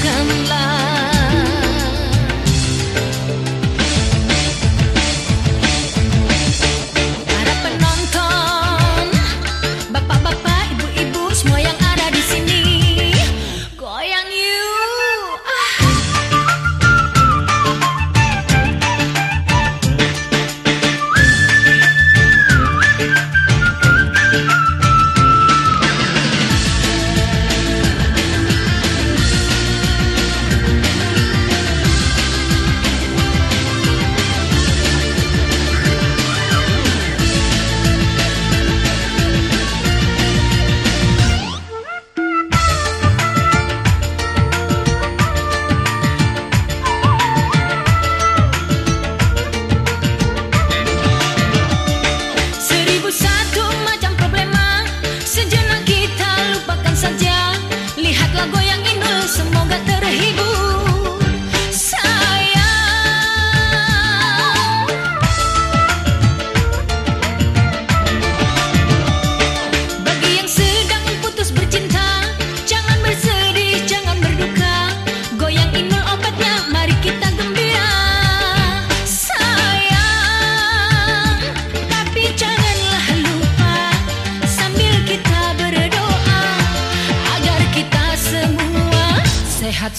Come on.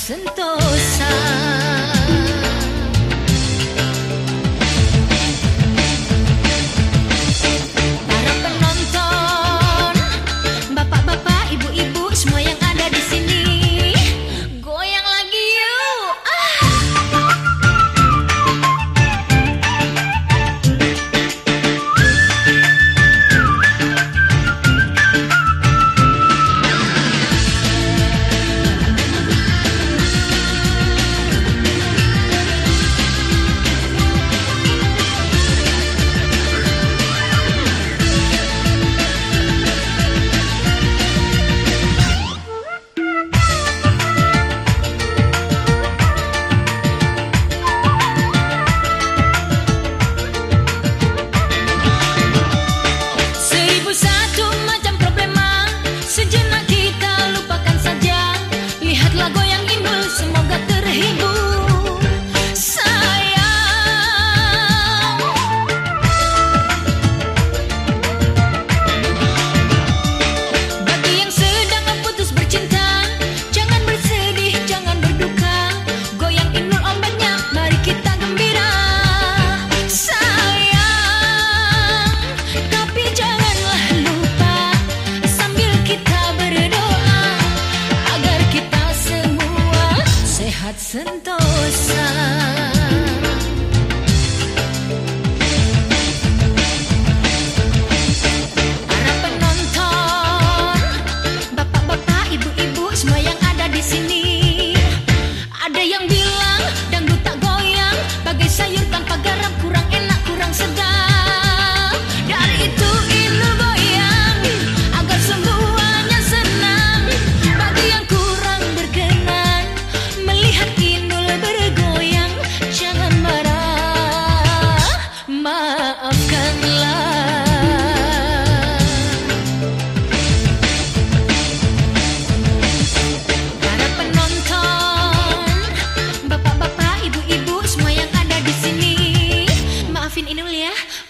Senta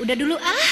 Udah dulu ah.